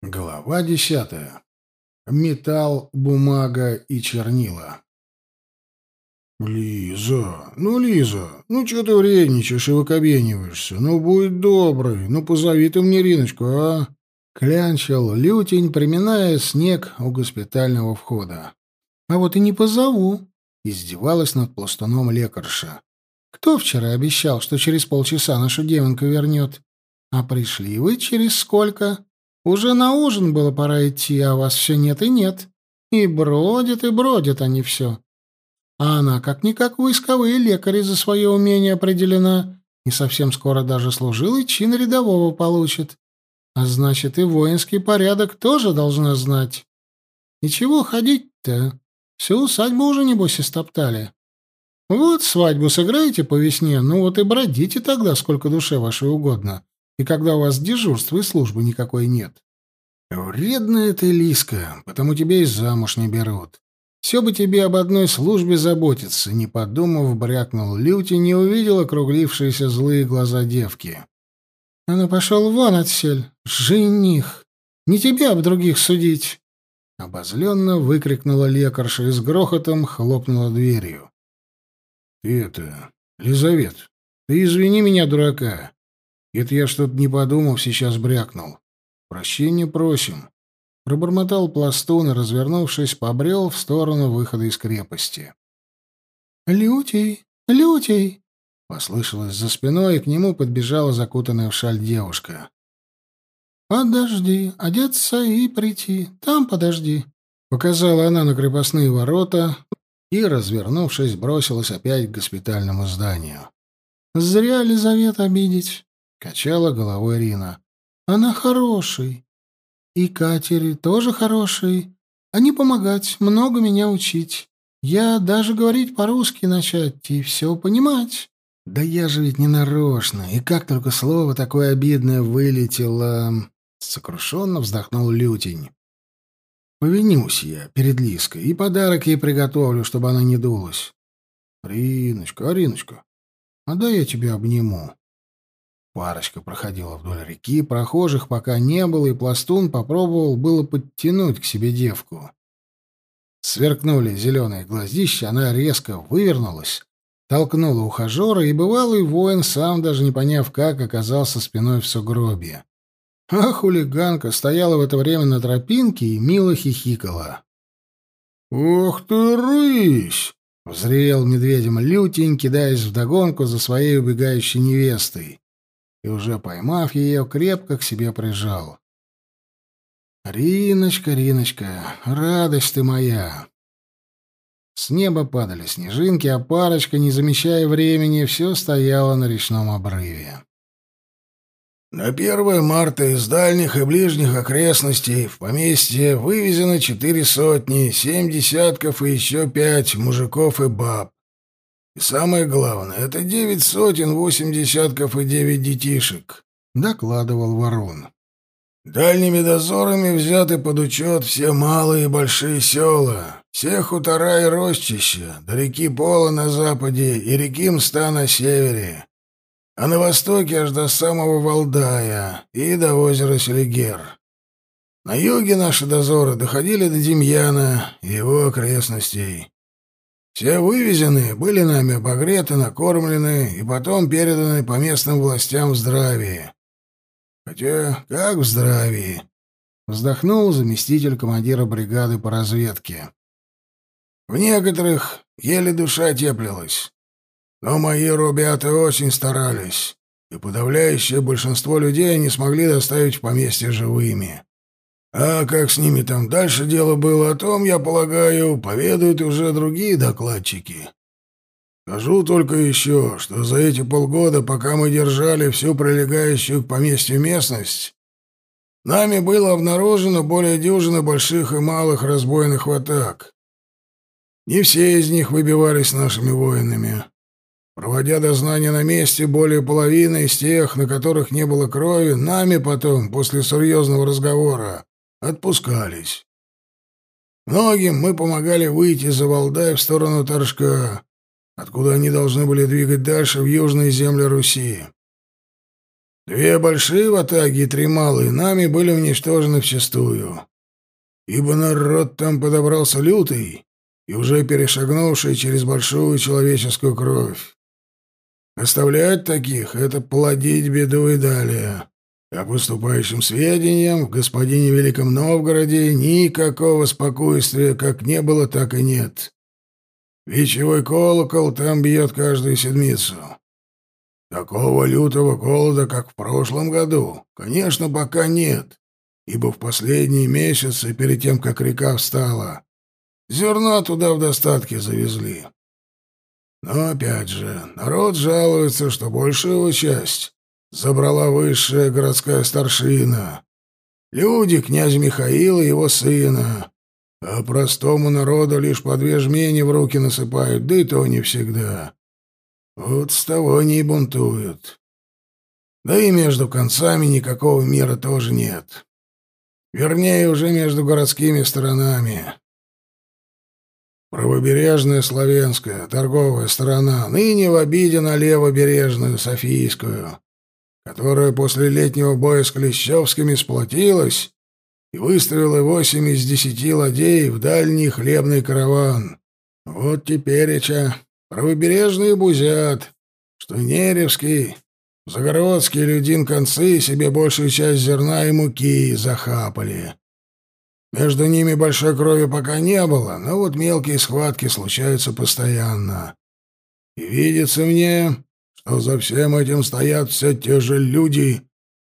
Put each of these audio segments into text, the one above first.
Глава десятая. Металл, бумага и чернила. «Лиза, ну, Лиза, ну что ты вредничаешь и выкобениваешься? Ну, будь добрый, ну, позови ты мне Риночку, а?» Клянчил лютень, приминая снег у госпитального входа. «А вот и не позову», — издевалась над пластуном лекарша. «Кто вчера обещал, что через полчаса нашу девонку вернет? А пришли вы через сколько?» Уже на ужин было пора идти, а вас все нет и нет. И бродят, и бродят они все. А она, как-никак, войсковые лекари за свое умение определена, и совсем скоро даже служилый чин рядового получит. А значит, и воинский порядок тоже должна знать. И чего ходить-то? Всю усадьбу уже, небось, истоптали. Вот свадьбу сыграете по весне, ну вот и бродите тогда, сколько душе вашей угодно и когда у вас дежурства и службы никакой нет. Вредная ты, Лиска, потому тебя и замуж не берут. Все бы тебе об одной службе заботиться, не подумав, брякнул Люти, не увидел округлившиеся злые глаза девки. А ну пошел вон отсель, жених! Не тебя об других судить! Обозленно выкрикнула лекарша и с грохотом хлопнула дверью. — Ты это, Лизавет, ты извини меня, дурака. Это я что-то не подумав, сейчас брякнул. Прощения просим. Пробормотал пластун и, развернувшись, побрел в сторону выхода из крепости. «Лютей! Лютей!» Послышалось за спиной, и к нему подбежала закутанная в шаль девушка. «Подожди, одеться и прийти. Там подожди», — показала она на крепостные ворота и, развернувшись, бросилась опять к госпитальному зданию. «Зря Лизавета обидеть. Качала головой Рина. Она хороший. И Катери тоже хороший. Они помогать, много меня учить. Я даже говорить по-русски начать и все понимать. Да я же ведь не нарочно. И как только слово такое обидное вылетело... Сокрушенно вздохнул Лютень. Повинюсь я перед Лиской и подарок ей приготовлю, чтобы она не дулась. Риночка, Ариночка, а дай я тебя обниму. Парочка проходила вдоль реки, прохожих пока не было, и пластун попробовал было подтянуть к себе девку. Сверкнули зеленые глазища, она резко вывернулась, толкнула ухажера, и бывалый воин, сам даже не поняв как, оказался спиной в сугробе. А хулиганка стояла в это время на тропинке и мило хихикала. «Ох ты, рысь!» — взревел медведем лютень, кидаясь вдогонку за своей убегающей невестой и, уже поймав ее, крепко к себе прижал. «Риночка, Риночка, радость ты моя!» С неба падали снежинки, а парочка, не замечая времени, все стояла на речном обрыве. На 1 марта из дальних и ближних окрестностей в поместье вывезено четыре сотни, семь десятков и еще пять мужиков и баб. И самое главное, это девять сотен, восемь десятков и девять детишек, — докладывал Ворон. Дальними дозорами взяты под учет все малые и большие села, все хутора и рощища, до реки Пола на западе и реки Мста на севере, а на востоке аж до самого Валдая и до озера Селигер. На юге наши дозоры доходили до Демьяна и его окрестностей. Все вывезенные были нами обогреты, накормлены и потом переданы по местным властям в здравии. Хотя как в здравии? Вздохнул заместитель командира бригады по разведке. В некоторых еле душа теплилась. Но мои ребята очень старались, и подавляющее большинство людей не смогли доставить в поместье живыми. А как с ними там дальше дело было, о том, я полагаю, поведают уже другие докладчики. Скажу только еще, что за эти полгода, пока мы держали всю прилегающую к поместью местность, нами было обнаружено более дюжины больших и малых разбойных атак. Не все из них выбивались нашими воинами. Проводя дознание на месте, более половины из тех, на которых не было крови, нами потом, после серьезного разговора, отпускались. Многим мы помогали выйти за Валдай в сторону Торжка, откуда они должны были двигать дальше в южные земли Руси. Две большие ватаги и три малые нами были уничтожены вчистую, ибо народ там подобрался лютый и уже перешагнувший через большую человеческую кровь. Оставлять таких — это плодить беду и далее. Как выступающим сведениям, в господине Великом Новгороде никакого спокойствия как не было, так и нет. Вечевой колокол там бьет каждую седмицу. Такого лютого голода, как в прошлом году, конечно, пока нет, ибо в последние месяцы, перед тем, как река встала, зерна туда в достатке завезли. Но, опять же, народ жалуется, что большую часть забрала высшая городская старшина. Люди князя Михаила и его сына. А простому народу лишь по две жмени в руки насыпают, да и то не всегда. Вот с того они и бунтуют. Да и между концами никакого мира тоже нет. Вернее, уже между городскими сторонами. Правобережная славянская торговая сторона ныне в обиде на левобережную софийскую, которая после летнего боя с Клещевскими сплотилась и выставила восемь из десяти ладей в дальний хлебный караван. Вот тепереча правобережные бузят, что Неревский, Загородский Людин концы себе большую часть зерна и муки захапали. Между ними большой крови пока не было, но вот мелкие схватки случаются постоянно. И видится мне, что за всем этим стоят все те же люди,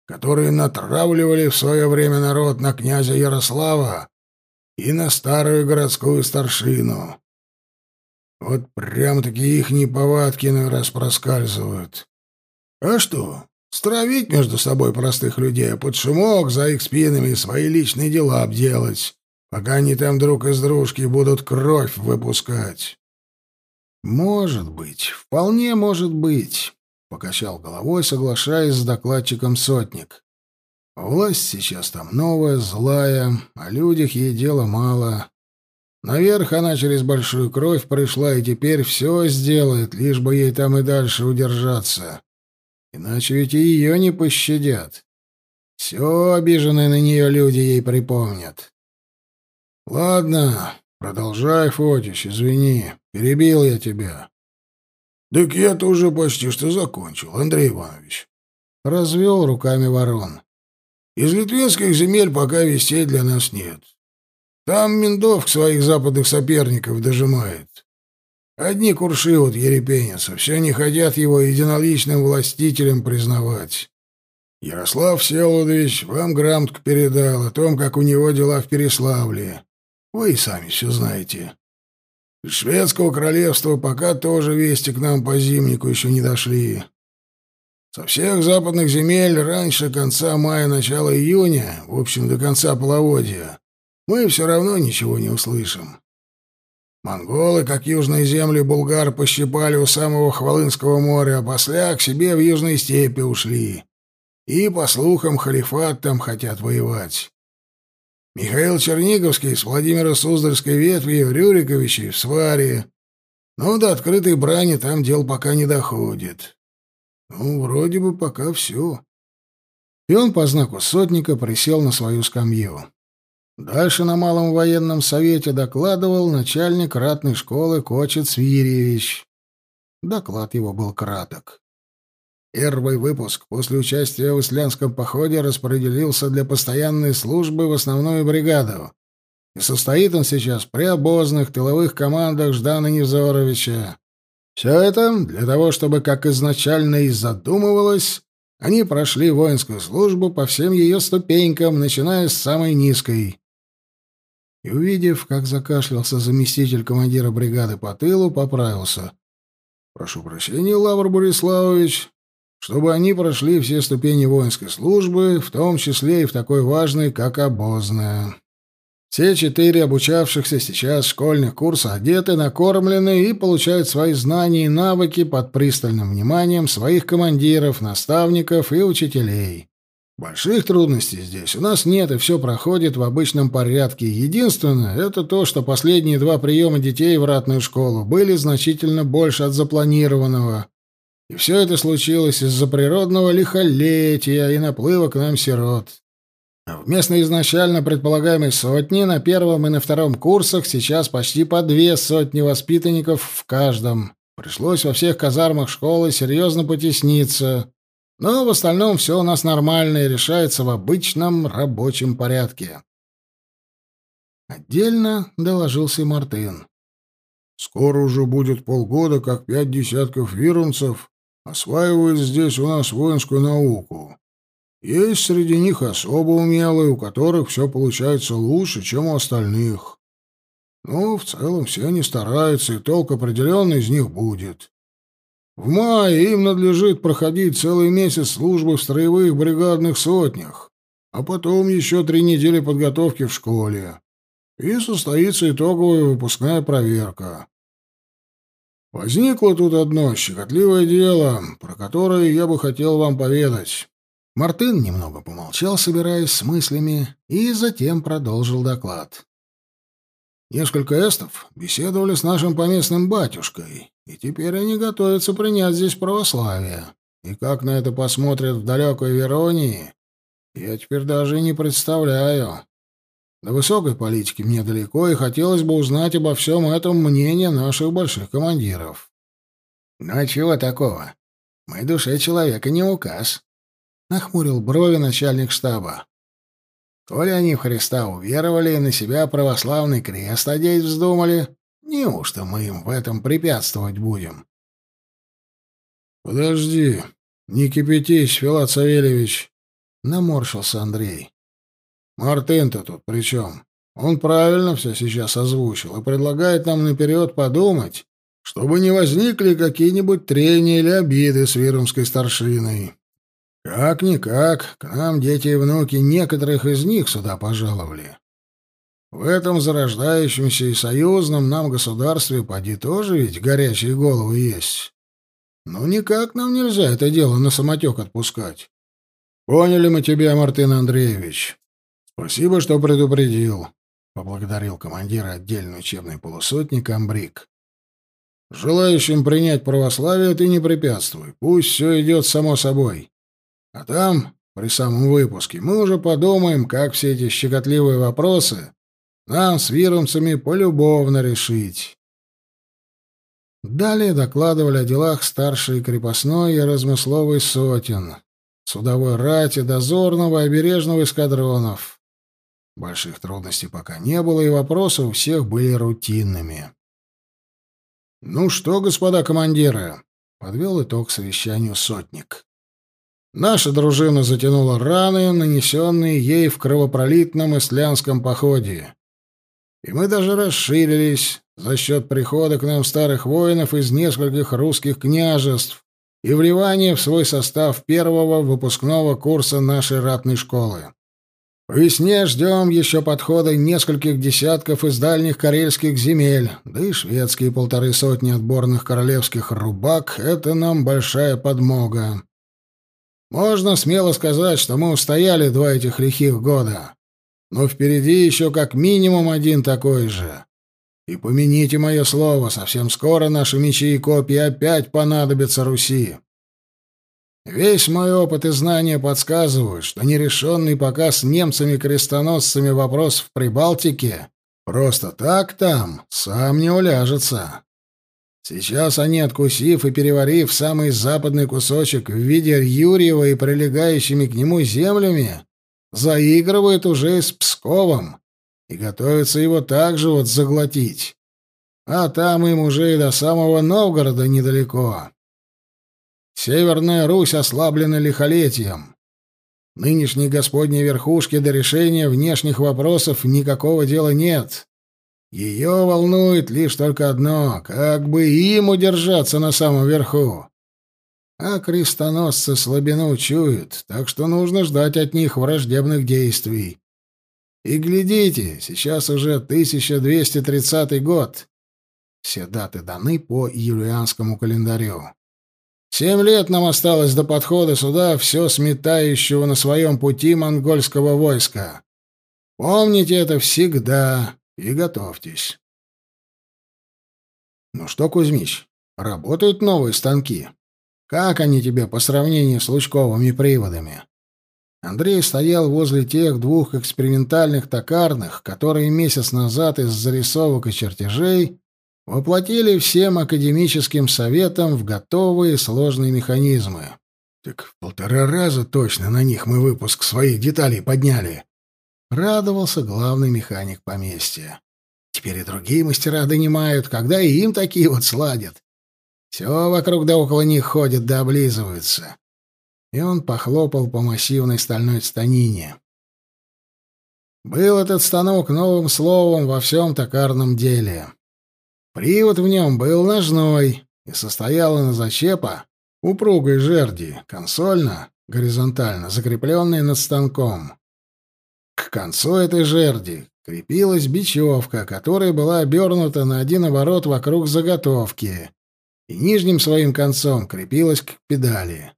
которые натравливали в свое время народ на князя Ярослава и на старую городскую старшину. Вот прям-таки ихние повадки на раз проскальзывают. А что, стравить между собой простых людей, а под шумок за их спинами свои личные дела обделать, пока они там друг из дружки будут кровь выпускать. Может быть, вполне может быть, покачал головой, соглашаясь с докладчиком сотник. Власть сейчас там новая, злая, о людях ей дела мало. Наверх она через большую кровь пришла и теперь все сделает, лишь бы ей там и дальше удержаться. Иначе ведь и ее не пощадят. Все обиженные на нее люди ей припомнят. Ладно, продолжай, Фотич, извини, перебил я тебя. Так я-то уже почти что закончил, Андрей Иванович. Развел руками ворон. Из литвинских земель пока вестей для нас нет. Там Миндовк своих западных соперников дожимает. Одни курши вот ерепенятся, все не хотят его единоличным властителем признавать. Ярослав Всеволодович вам грамотку передал о том, как у него дела в Переславле. Вы и сами все знаете. Шведского королевства пока тоже вести к нам по зимнику еще не дошли. Со всех западных земель раньше конца мая, начала июня, в общем, до конца половодья, мы все равно ничего не услышим. Монголы, как южные земли булгар, пощипали у самого Хвалынского моря, а после к себе в южные степи ушли. И, по слухам, халифат там хотят воевать. Михаил Черниговский с Владимира Суздальской ветвью, Рюриковичи в сваре. Но до открытой брани там дел пока не доходит. Ну, вроде бы пока все. И он по знаку сотника присел на свою скамью. Дальше на Малом военном совете докладывал начальник ратной школы Кочет Свирьевич. Доклад его был краток. Первый выпуск после участия в Исландском походе распределился для постоянной службы в основную бригаду. И состоит он сейчас при обозных тыловых командах Ждана Невзоровича. Все это для того, чтобы, как изначально и задумывалось, они прошли воинскую службу по всем ее ступенькам, начиная с самой низкой. И, увидев, как закашлялся заместитель командира бригады по тылу, поправился. «Прошу прощения, Лавр Бориславович, чтобы они прошли все ступени воинской службы, в том числе и в такой важной, как обозная. Все четыре обучавшихся сейчас школьных курса одеты, накормлены и получают свои знания и навыки под пристальным вниманием своих командиров, наставников и учителей. Больших трудностей здесь у нас нет, и все проходит в обычном порядке. Единственное, это то, что последние два приема детей в ратную школу были значительно больше от запланированного. И все это случилось из-за природного лихолетия и наплыва к нам сирот. Вместо изначально предполагаемой сотни на первом и на втором курсах сейчас почти по две сотни воспитанников в каждом. Пришлось во всех казармах школы серьезно потесниться. Но в остальном все у нас нормально и решается в обычном рабочем порядке. Отдельно доложился и Мартын. «Скоро уже будет полгода, как пять десятков вирунцев осваивают здесь у нас воинскую науку. Есть среди них особо умелые, у которых все получается лучше, чем у остальных. Но в целом все они стараются, и толк определенный из них будет. В мае им надлежит проходить целый месяц службы в строевых бригадных сотнях, а потом еще три недели подготовки в школе. И состоится итоговая выпускная проверка. Возникло тут одно щекотливое дело, про которое я бы хотел вам поведать. Мартын немного помолчал, собираясь с мыслями, и затем продолжил доклад. Несколько эстов беседовали с нашим поместным батюшкой, и теперь они готовятся принять здесь православие. И как на это посмотрят в далекой Веронии, я теперь даже не представляю. До высокой политики мне далеко, и хотелось бы узнать обо всем этом мнение наших больших командиров. «Ну а чего такого? Мы душе человека не указ», — нахмурил брови начальник штаба. «Коли они в Христа уверовали и на себя православный крест одеть вздумали, неужто мы им в этом препятствовать будем?» «Подожди, не кипятись, Филат Савельевич», — наморщился Андрей. «Мартын-то тут при чем? Он правильно все сейчас озвучил и предлагает нам наперед подумать, чтобы не возникли какие-нибудь трения или обиды с виромской старшиной. Как-никак, к нам дети и внуки некоторых из них сюда пожаловали. В этом зарождающемся и союзном нам государстве поди тоже ведь горячие головы есть. Ну, никак нам нельзя это дело на самотек отпускать. Поняли мы тебя, Мартын Андреевич. Спасибо, что предупредил, — поблагодарил командира отдельной учебной полусотни Камбрик. Желающим принять православие ты не препятствуй, пусть все идет само собой. А там, при самом выпуске, мы уже подумаем, как все эти щекотливые вопросы нам с виромцами полюбовно решить. Далее докладывали о делах старшей крепостной и размысловой сотен, судовой рати, дозорного и обережного эскадронов. Больших трудностей пока не было, и вопросы у всех были рутинными. «Ну что, господа командиры?» — подвел итог совещанию сотник. «Наша дружина затянула раны, нанесенные ей в кровопролитном ислянском походе. И мы даже расширились за счет прихода к нам старых воинов из нескольких русских княжеств и вливания в свой состав первого выпускного курса нашей ратной школы. Весне ждем еще подхода нескольких десятков из дальних карельских земель, да и шведские полторы сотни отборных королевских рубак — это нам большая подмога. Можно смело сказать, что мы устояли два этих лихих года. Но впереди еще как минимум один такой же. И помяните мое слово, совсем скоро наши мечи и копья опять понадобятся Руси. Весь мой опыт и знания подсказывают, что нерешенный пока с немцами-крестоносцами вопрос в Прибалтике просто так там сам не уляжется. Сейчас они, откусив и переварив самый западный кусочек в виде Юрьева и прилегающими к нему землями, заигрывают уже с Псковом и готовятся его также вот заглотить. А там им уже и до самого Новгорода недалеко. Северная Русь ослаблена лихолетием. Нынешней господней верхушке до решения внешних вопросов никакого дела нет. Ее волнует лишь только одно — как бы им удержаться на самом верху. А крестоносцы слабину чуют, так что нужно ждать от них враждебных действий. И глядите, сейчас уже 1230 год. Все даты даны по юлианскому календарю. Семь лет нам осталось до подхода сюда все сметающего на своем пути монгольского войска. Помните это всегда и готовьтесь. Ну что, Кузьмич, работают новые станки? Как они тебе по сравнению с лучковыми приводами? Андрей стоял возле тех двух экспериментальных токарных, которые месяц назад из зарисовок и чертежей воплотили всем академическим советам в готовые сложные механизмы. Так в полтора раза точно на них мы выпуск своих деталей подняли. Радовался главный механик поместья. Теперь и другие мастера донимают, когда и им такие вот сладят. Все вокруг да около них ходят да облизываются и он похлопал по массивной стальной станине. Был этот станок новым словом во всем токарном деле. Привод в нем был ножной и состоял из зачепа упругой жерди, консольно, горизонтально, закрепленной над станком. К концу этой жерди крепилась бечевка, которая была обернута на один оборот вокруг заготовки, и нижним своим концом крепилась к педали.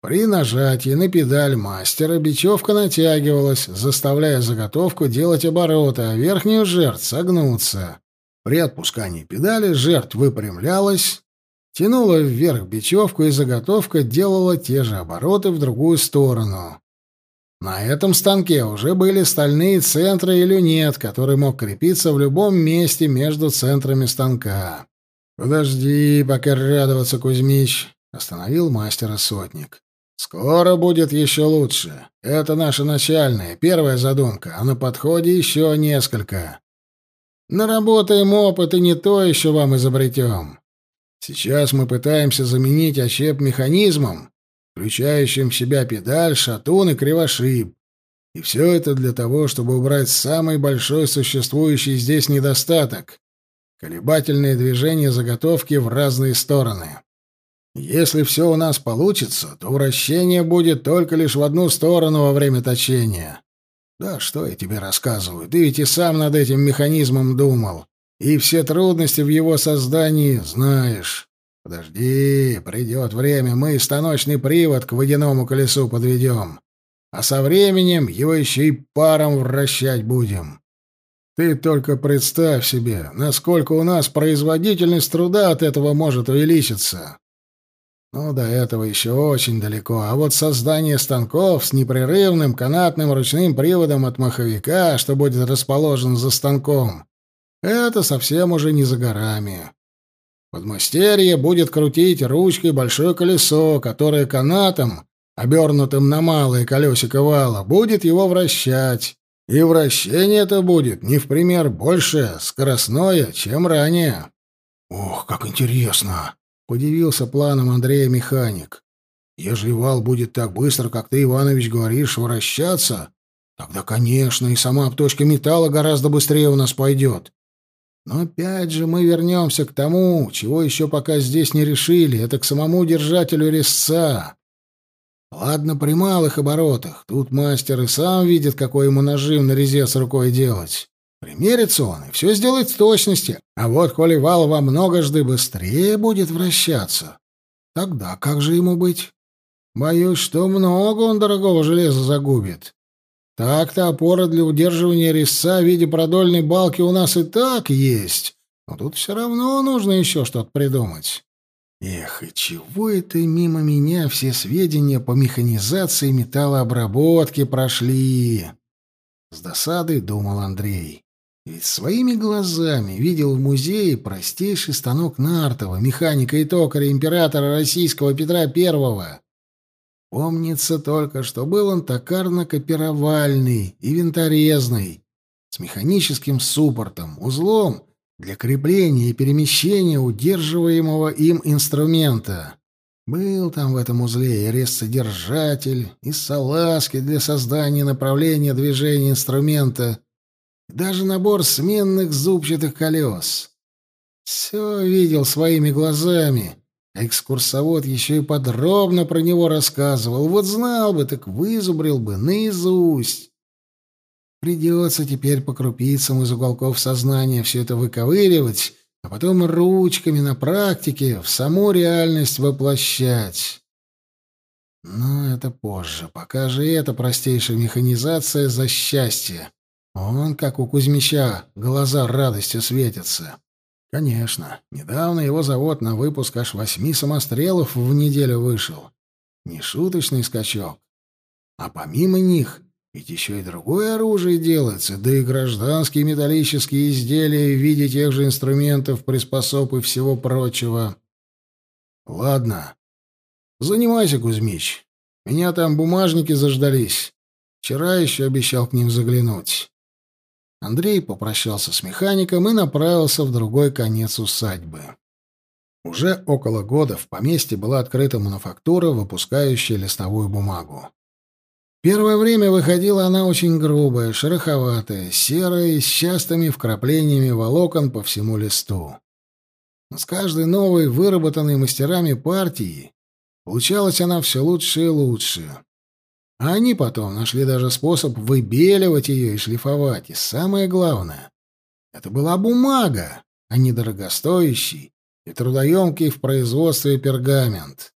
При нажатии на педаль мастера бечевка натягивалась, заставляя заготовку делать обороты, а верхнюю жертв согнуться. При отпускании педали жертв выпрямлялась, тянула вверх бечевку, и заготовка делала те же обороты в другую сторону. На этом станке уже были стальные центры и люнет, который мог крепиться в любом месте между центрами станка. «Подожди, пока радоваться, Кузьмич», — остановил мастера сотник. Скоро будет еще лучше. Это наша начальная, первая задумка, а на подходе еще несколько. Наработаем опыт и не то еще вам изобретем. Сейчас мы пытаемся заменить ощеп механизмом, включающим в себя педаль, шатун и кривошип. И все это для того, чтобы убрать самый большой существующий здесь недостаток — колебательное движение заготовки в разные стороны. Если все у нас получится, то вращение будет только лишь в одну сторону во время точения. Да что я тебе рассказываю, ты ведь и сам над этим механизмом думал, и все трудности в его создании знаешь. Подожди, придет время, мы станочный привод к водяному колесу подведем, а со временем его еще и паром вращать будем. Ты только представь себе, насколько у нас производительность труда от этого может увеличиться. Ну, до этого еще очень далеко, а вот создание станков с непрерывным канатным ручным приводом от маховика, что будет расположен за станком, это совсем уже не за горами. Подмастерье будет крутить ручкой большое колесо, которое канатом, обернутым на малые колесико вала, будет его вращать. И вращение это будет не в пример больше скоростное, чем ранее. «Ох, как интересно!» Подивился планом Андрея механик. Ежели вал будет так быстро, как ты, Иванович, говоришь, вращаться, тогда, конечно, и сама обточка металла гораздо быстрее у нас пойдет. Но опять же мы вернемся к тому, чего еще пока здесь не решили, это к самому держателю резца. Ладно, при малых оборотах, тут мастер и сам видит, какой ему нажим на резец рукой делать. Примерится он и все сделает с точности. А вот коли вал во многожды быстрее будет вращаться, тогда как же ему быть? Боюсь, что много он дорогого железа загубит. Так-то опора для удерживания резца в виде продольной балки у нас и так есть, но тут все равно нужно еще что-то придумать. Эх, и чего это мимо меня все сведения по механизации металлообработки прошли? С досадой думал Андрей. Ведь своими глазами видел в музее простейший станок Нартова, механика и токаря императора российского Петра I. Помнится только, что был он токарно-копировальный и винторезный, с механическим суппортом, узлом для крепления и перемещения удерживаемого им инструмента. Был там в этом узле и резцедержатель, и салазки для создания направления движения инструмента — даже набор сменных зубчатых колес. Все видел своими глазами. Экскурсовод еще и подробно про него рассказывал. Вот знал бы, так вызубрил бы наизусть. Придется теперь по крупицам из уголков сознания все это выковыривать, а потом ручками на практике в саму реальность воплощать. Но это позже. Пока же эта простейшая механизация за счастье. Он, как у Кузьмича, глаза радостью светятся. Конечно, недавно его завод на выпуск аж восьми самострелов в неделю вышел. Не шуточный скачок. А помимо них, ведь еще и другое оружие делается, да и гражданские металлические изделия в виде тех же инструментов, приспособ и всего прочего. Ладно. Занимайся, Кузьмич. Меня там бумажники заждались. Вчера еще обещал к ним заглянуть. Андрей попрощался с механиком и направился в другой конец усадьбы. Уже около года в поместье была открыта мануфактура, выпускающая листовую бумагу. Первое время выходила она очень грубая, шероховатая, серая, с частыми вкраплениями волокон по всему листу. Но с каждой новой, выработанной мастерами партии, получалась она все лучше и лучше. А они потом нашли даже способ выбеливать ее и шлифовать. И самое главное, это была бумага, а не дорогостоящий и трудоемкий в производстве пергамент.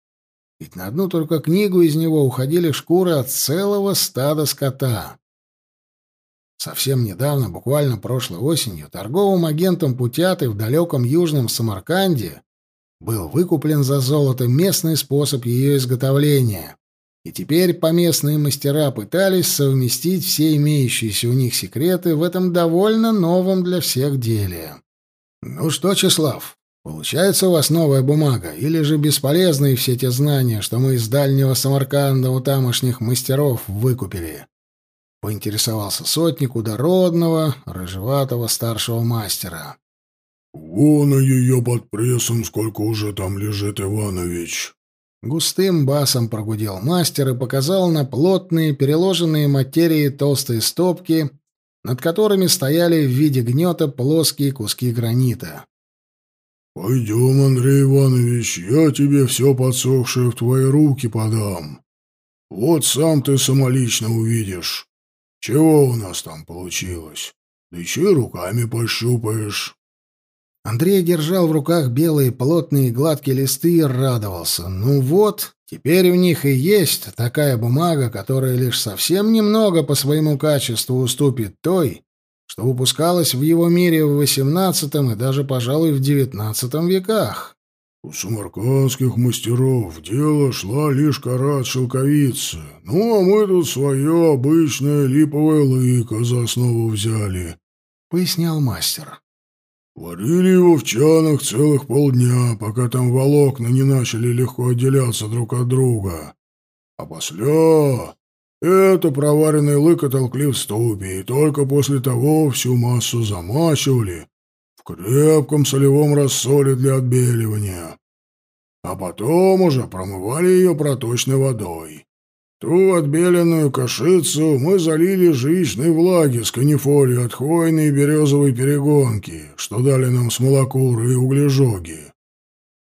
Ведь на одну только книгу из него уходили шкуры от целого стада скота. Совсем недавно, буквально прошлой осенью, торговым агентом Путяты в далеком южном Самарканде был выкуплен за золото местный способ ее изготовления. И теперь поместные мастера пытались совместить все имеющиеся у них секреты в этом довольно новом для всех деле. «Ну что, Числав, получается у вас новая бумага, или же бесполезные все те знания, что мы из дальнего Самарканда у тамошних мастеров выкупили?» — поинтересовался сотник у дородного, рыжеватого старшего мастера. «Вон ее под прессом, сколько уже там лежит, Иванович!» Густым басом прогудел мастер и показал на плотные, переложенные материи толстые стопки, над которыми стояли в виде гнета плоские куски гранита. «Пойдем, Андрей Иванович, я тебе все подсохшее в твои руки подам. Вот сам ты самолично увидишь, чего у нас там получилось. Да еще руками пощупаешь». Андрей держал в руках белые плотные гладкие листы и радовался. Ну вот, теперь в них и есть такая бумага, которая лишь совсем немного по своему качеству уступит той, что выпускалась в его мире в XVIII и даже, пожалуй, в XIX веках. У самаркандских мастеров дело шла лишь карат шелковицы. Ну, а мы тут свое обычное липовое лыко за основу взяли, — пояснял мастер. Варили его в чанах целых полдня, пока там волокна не начали легко отделяться друг от друга. А после это проваренный лык толкли в ступе, и только после того всю массу замачивали в крепком солевом рассоле для отбеливания. А потом уже промывали ее проточной водой. Ту отбеленную кашицу мы залили жилищной влаги с канифолью от хвойной и березовой перегонки, что дали нам смолокуры и углежоги.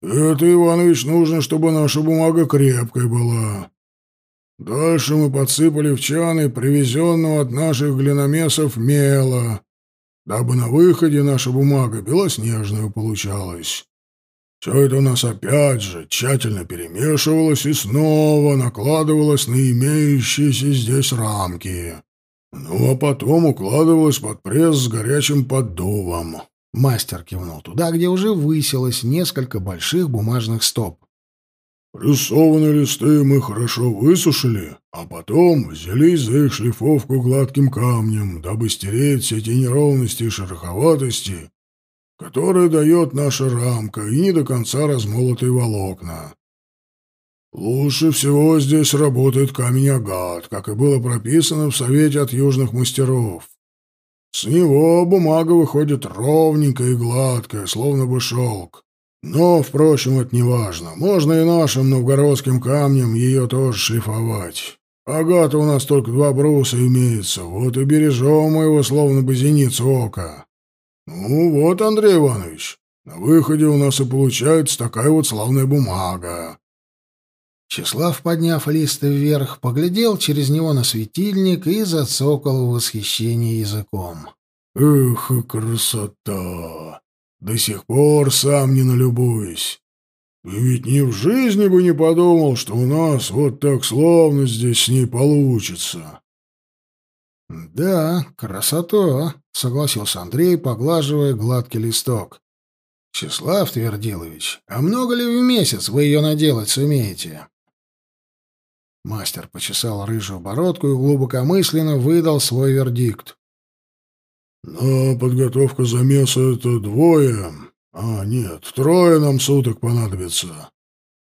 Это, Иванович, нужно, чтобы наша бумага крепкой была. Дальше мы подсыпали в чаны привезенного от наших глиномесов мела, дабы на выходе наша бумага белоснежная получалась. Все это у нас опять же тщательно перемешивалось и снова накладывалось на имеющиеся здесь рамки. Ну, а потом укладывалось под пресс с горячим поддувом. Мастер кивнул туда, где уже высилось несколько больших бумажных стоп. Прессованные листы мы хорошо высушили, а потом взялись за их шлифовку гладким камнем, дабы стереть все эти неровности и шероховатости, которое дает наша рамка и не до конца размолотые волокна. Лучше всего здесь работает камень-агат, как и было прописано в Совете от южных мастеров. С него бумага выходит ровненькая и гладкая, словно бы шелк. Но, впрочем, это не важно. Можно и нашим новгородским камнем ее тоже шлифовать. Агата у нас только два бруса имеется, вот и бережем мы его, словно бы зеницу ока. «Ну вот, Андрей Иванович, на выходе у нас и получается такая вот славная бумага». Числав, подняв лист вверх, поглядел через него на светильник и зацокал в восхищении языком. «Эх, красота! До сих пор сам не налюбуюсь. И ведь ни в жизни бы не подумал, что у нас вот так словно здесь с ней получится». «Да, красота!» — согласился Андрей, поглаживая гладкий листок. Числав Твердилович, а много ли в месяц вы ее наделать сумеете? Мастер почесал рыжую бородку и глубокомысленно выдал свой вердикт. «На подготовка замеса — это двое, а нет, трое нам суток понадобится.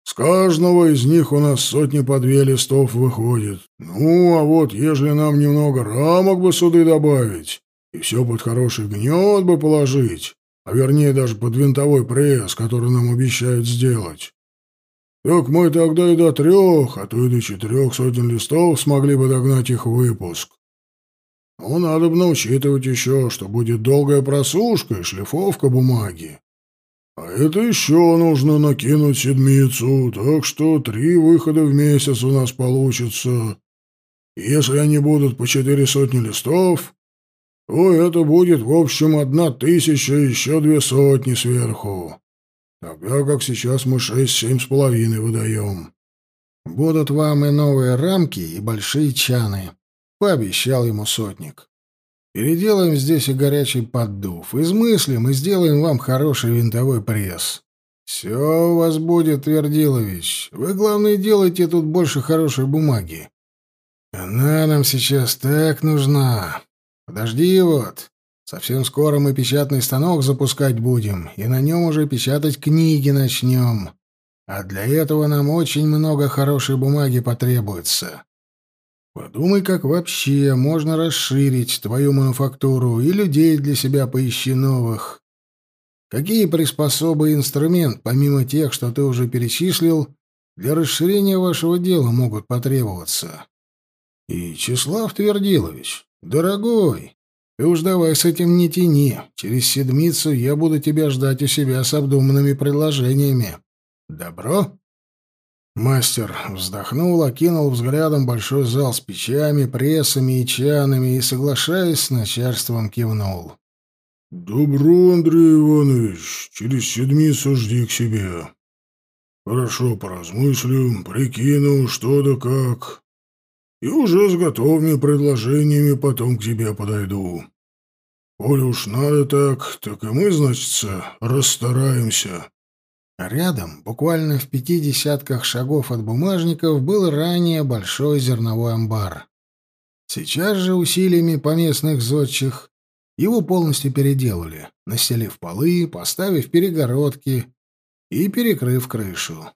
С каждого из них у нас сотни по две листов выходит. Ну, а вот ежели нам немного рамок бы суды добавить и все под хороший гнет бы положить, а вернее даже под винтовой пресс, который нам обещают сделать, так мы тогда и до трех, а то и до четырех сотен листов смогли бы догнать их выпуск. Но надо бы учитывать еще, что будет долгая просушка и шлифовка бумаги. А это еще нужно накинуть седмицу, так что три выхода в месяц у нас получится. Если они будут по четыре сотни листов, то это будет, в общем, одна тысяча и еще две сотни сверху. Тогда как сейчас мы шесть-семь с половиной выдаем. Будут вам и новые рамки, и большие чаны, — пообещал ему сотник. Переделаем здесь и горячий поддув. Измыслим и сделаем вам хороший винтовой пресс. Все у вас будет, Твердилович. Вы, главное, делайте тут больше хорошей бумаги. Она нам сейчас так нужна. Подожди вот. Совсем скоро мы печатный станок запускать будем, и на нем уже печатать книги начнем. А для этого нам очень много хорошей бумаги потребуется. Подумай, как вообще можно расширить твою мануфактуру и людей для себя поищи новых. Какие приспособы и инструмент, помимо тех, что ты уже перечислил, для расширения вашего дела могут потребоваться? И Числав Твердилович, дорогой, ты уж давай с этим не тяни. Через седмицу я буду тебя ждать у себя с обдуманными предложениями. Добро? Мастер вздохнул, окинул взглядом большой зал с печами, прессами и чанами и, соглашаясь с начальством, кивнул. «Добро, Андрей Иванович, через седмицу жди к себе. Хорошо поразмыслю, прикину, что да как, и уже с готовыми предложениями потом к тебе подойду. Коли уж надо так, так и мы, значится, расстараемся». Рядом, буквально в пяти десятках шагов от бумажников, был ранее большой зерновой амбар. Сейчас же усилиями поместных зодчих его полностью переделали, населив полы, поставив перегородки и перекрыв крышу.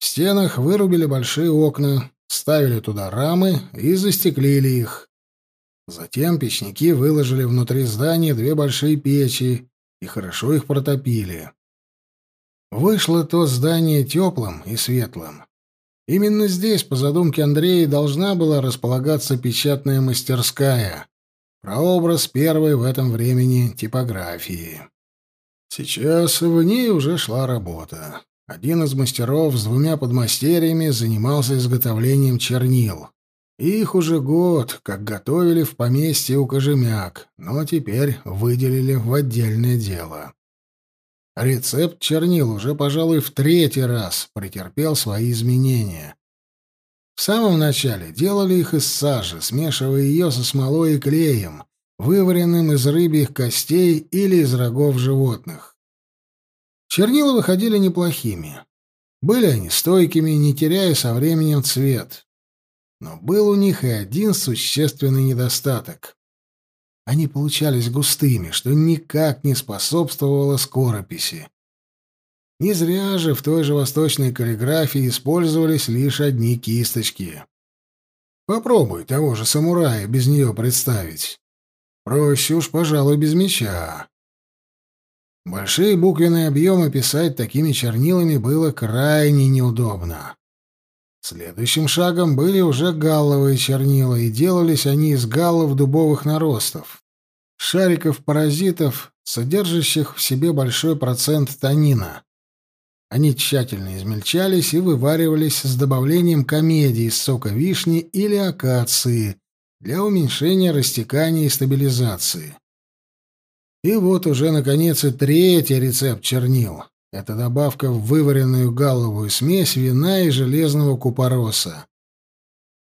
В стенах вырубили большие окна, ставили туда рамы и застеклили их. Затем печники выложили внутри здания две большие печи и хорошо их протопили. Вышло то здание теплым и светлым. Именно здесь, по задумке Андрея, должна была располагаться печатная мастерская, прообраз первой в этом времени типографии. Сейчас в ней уже шла работа. Один из мастеров с двумя подмастерьями занимался изготовлением чернил. Их уже год, как готовили в поместье у Кожемяк, но теперь выделили в отдельное дело. Рецепт чернил уже, пожалуй, в третий раз претерпел свои изменения. В самом начале делали их из сажи, смешивая ее со смолой и клеем, вываренным из рыбьих костей или из рогов животных. Чернила выходили неплохими. Были они стойкими, не теряя со временем цвет. Но был у них и один существенный недостаток. Они получались густыми, что никак не способствовало скорописи. Не зря же в той же восточной каллиграфии использовались лишь одни кисточки. Попробуй того же самурая без нее представить. Проще уж, пожалуй, без меча. Большие буквенные объемы писать такими чернилами было крайне неудобно. Следующим шагом были уже галловые чернила, и делались они из галлов дубовых наростов. Шариков-паразитов, содержащих в себе большой процент танина. Они тщательно измельчались и вываривались с добавлением комедии из сока вишни или акации для уменьшения растекания и стабилизации. И вот уже, наконец, и третий рецепт чернил. Это добавка в вываренную галловую смесь вина и железного купороса.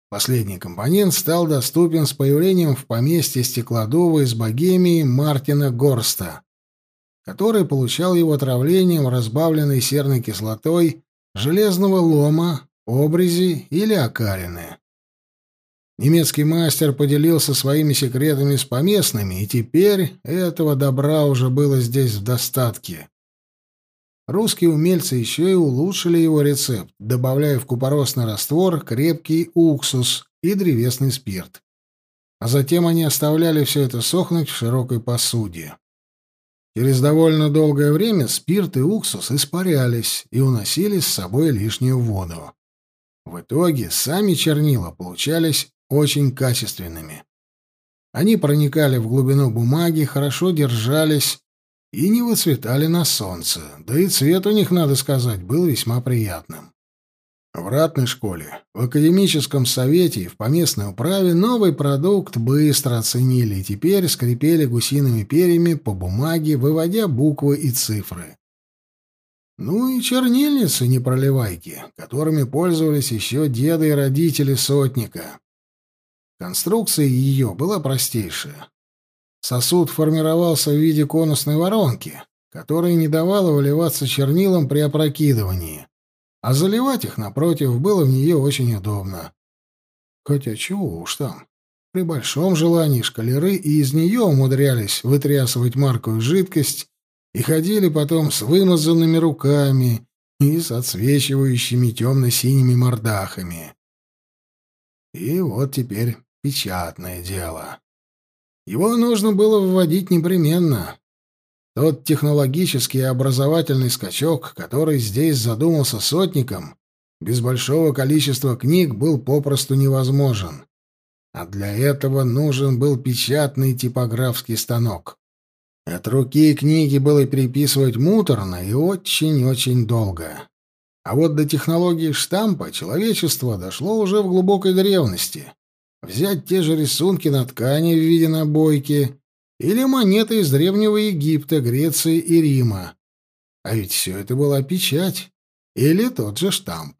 Последний компонент стал доступен с появлением в поместье стеклодува из Богемии Мартина Горста. который получал его отравлением, разбавленной серной кислотой, железного лома, обрези или окарины. Немецкий мастер поделился своими секретами с поместными, и теперь этого добра уже было здесь в достатке. Русские умельцы еще и улучшили его рецепт, добавляя в купоросный раствор крепкий уксус и древесный спирт. А затем они оставляли все это сохнуть в широкой посуде. Через довольно долгое время спирт и уксус испарялись и уносили с собой лишнюю воду. В итоге сами чернила получались очень качественными. Они проникали в глубину бумаги, хорошо держались и не выцветали на солнце, да и цвет у них, надо сказать, был весьма приятным. В ратной школе, в академическом совете и в поместной управе новый продукт быстро оценили и теперь скрипели гусиными перьями по бумаге, выводя буквы и цифры. Ну и чернильницы непроливайки, которыми пользовались еще деды и родители сотника. Конструкция ее была простейшая. Сосуд формировался в виде конусной воронки, которая не давала выливаться чернилам при опрокидывании, а заливать их, напротив, было в нее очень удобно. Хотя чего уж там. При большом желании шкалеры и из нее умудрялись вытрясывать маркую жидкость и ходили потом с вымазанными руками и с отсвечивающими темно-синими мордахами. И вот теперь печатное дело. Его нужно было вводить непременно. Тот технологический и образовательный скачок, который здесь задумался сотником, без большого количества книг был попросту невозможен. А для этого нужен был печатный типографский станок. От руки книги было переписывать муторно и очень-очень долго. А вот до технологии штампа человечество дошло уже в глубокой древности взять те же рисунки на ткани в виде набойки или монеты из Древнего Египта, Греции и Рима. А ведь все это была печать или тот же штамп.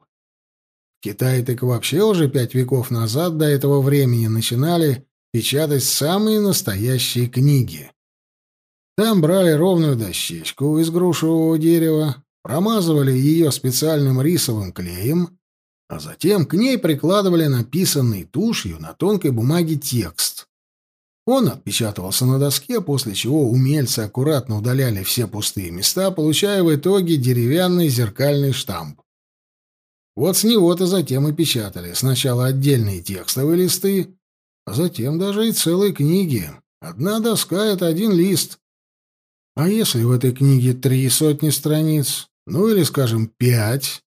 В Китае так вообще уже пять веков назад до этого времени начинали печатать самые настоящие книги. Там брали ровную дощечку из грушевого дерева, промазывали ее специальным рисовым клеем а затем к ней прикладывали написанный тушью на тонкой бумаге текст. Он отпечатывался на доске, после чего умельцы аккуратно удаляли все пустые места, получая в итоге деревянный зеркальный штамп. Вот с него-то затем и печатали сначала отдельные текстовые листы, а затем даже и целые книги. Одна доска — это один лист. А если в этой книге три сотни страниц, ну или, скажем, пять,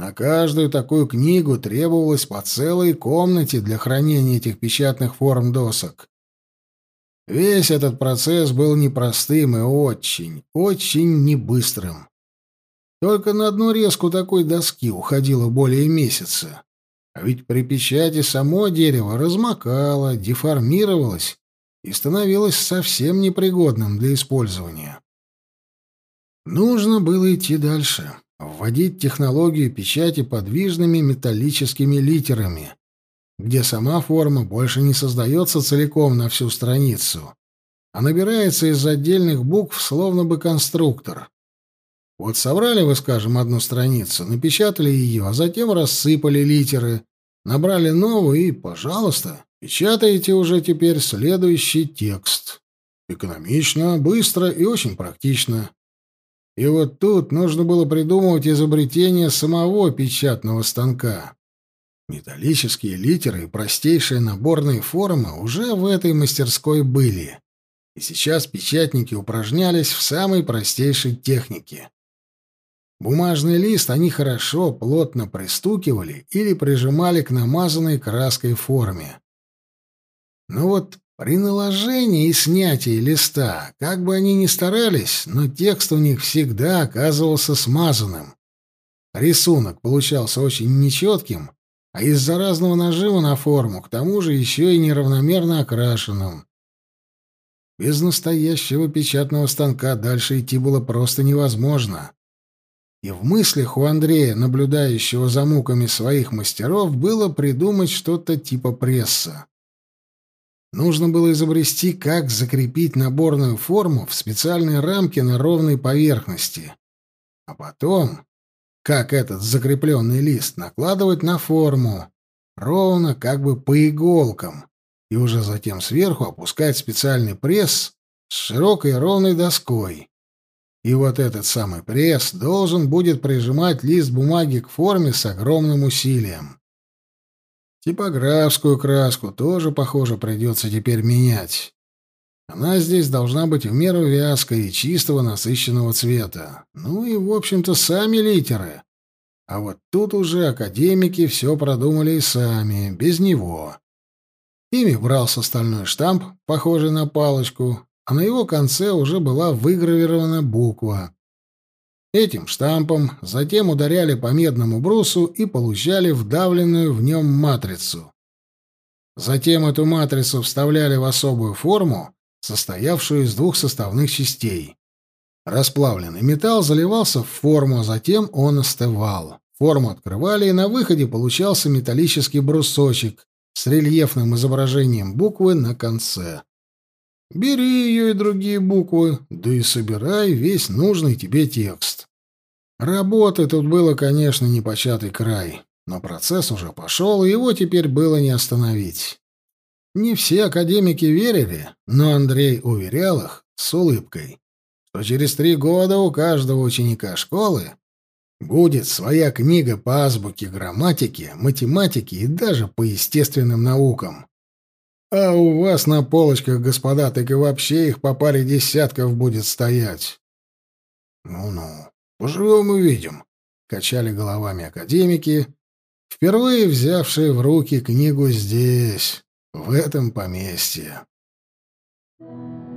на каждую такую книгу требовалось по целой комнате для хранения этих печатных форм досок. Весь этот процесс был непростым и очень, очень небыстрым. Только на одну резку такой доски уходило более месяца. А ведь при печати само дерево размокало, деформировалось и становилось совсем непригодным для использования. Нужно было идти дальше вводить технологию печати подвижными металлическими литерами, где сама форма больше не создается целиком на всю страницу, а набирается из отдельных букв словно бы конструктор. Вот собрали вы, скажем, одну страницу, напечатали ее, а затем рассыпали литеры, набрали новую и, пожалуйста, печатаете уже теперь следующий текст. Экономично, быстро и очень практично. И вот тут нужно было придумывать изобретение самого печатного станка. Металлические литеры и простейшие наборные формы уже в этой мастерской были. И сейчас печатники упражнялись в самой простейшей технике. Бумажный лист они хорошо, плотно пристукивали или прижимали к намазанной краской форме. Но вот при наложении и снятии листа, как бы они ни старались, но текст у них всегда оказывался смазанным. Рисунок получался очень нечетким, а из-за разного нажима на форму, к тому же еще и неравномерно окрашенным. Без настоящего печатного станка дальше идти было просто невозможно. И в мыслях у Андрея, наблюдающего за муками своих мастеров, было придумать что-то типа пресса. Нужно было изобрести, как закрепить наборную форму в специальной рамке на ровной поверхности. А потом, как этот закрепленный лист накладывать на форму, ровно как бы по иголкам, и уже затем сверху опускать специальный пресс с широкой ровной доской. И вот этот самый пресс должен будет прижимать лист бумаги к форме с огромным усилием. Типографскую краску тоже, похоже, придется теперь менять. Она здесь должна быть в меру вязкой и чистого насыщенного цвета. Ну и, в общем-то, сами литеры. А вот тут уже академики все продумали и сами, без него. Ими брался стальной штамп, похожий на палочку, а на его конце уже была выгравирована буква. Этим штампом затем ударяли по медному брусу и получали вдавленную в нем матрицу. Затем эту матрицу вставляли в особую форму, состоявшую из двух составных частей. Расплавленный металл заливался в форму, а затем он остывал. Форму открывали, и на выходе получался металлический брусочек с рельефным изображением буквы на конце. Бери ее и другие буквы, да и собирай весь нужный тебе текст. Работы тут было, конечно, непочатый край, но процесс уже пошел, и его теперь было не остановить. Не все академики верили, но Андрей уверял их с улыбкой, что через три года у каждого ученика школы будет своя книга по азбуке, грамматике, математике и даже по естественным наукам. А у вас на полочках, господа, так и вообще их по паре десятков будет стоять. Ну-ну, поживем и видим, качали головами академики, впервые взявшие в руки книгу здесь, в этом поместье. Thank you.